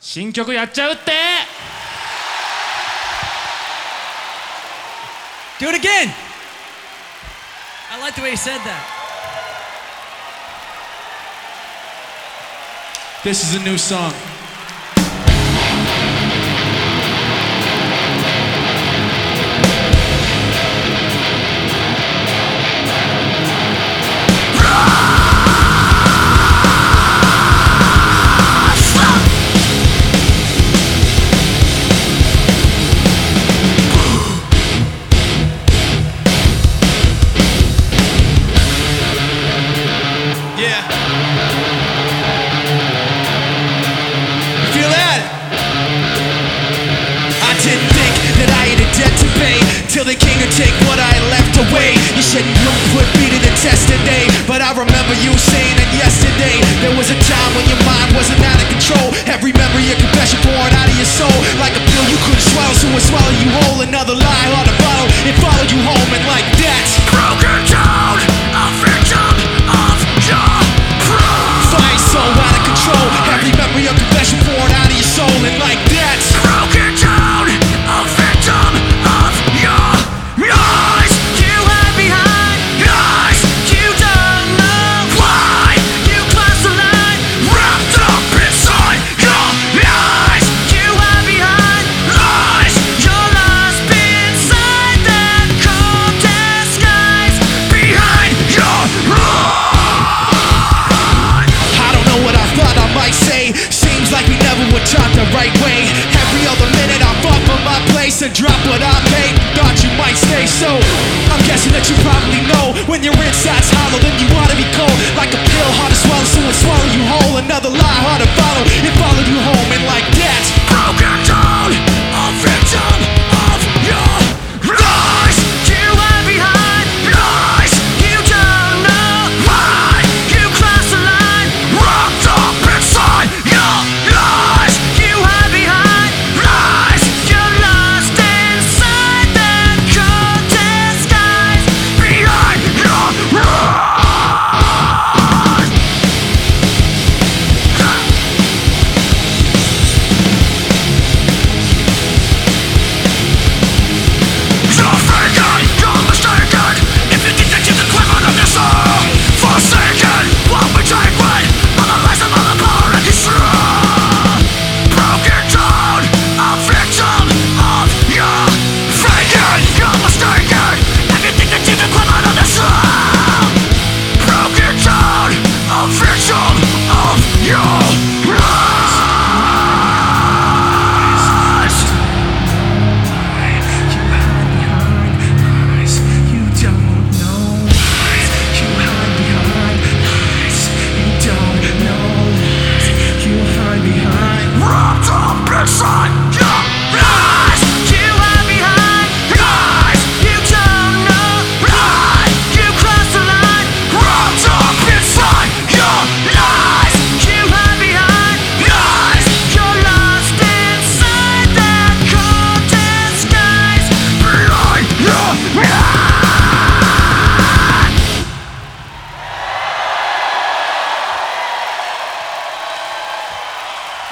新曲やっちゃうって Do it again! I like the way you said that. This is a new song. the king and take what I left away. You said you put me to the test today, but I remember you saying it yesterday. There was a time when your mind wasn't out of control. Every memory, a confession poured out of your soul, like a pill you couldn't swallow, so it swallowed you whole. Another lie on a bottle, it followed you home, and like that, broken down, a victim of your pride. Fight so out of control, every memory, a confession.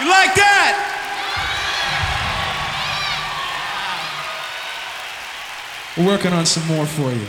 like that. We're working on some more for you.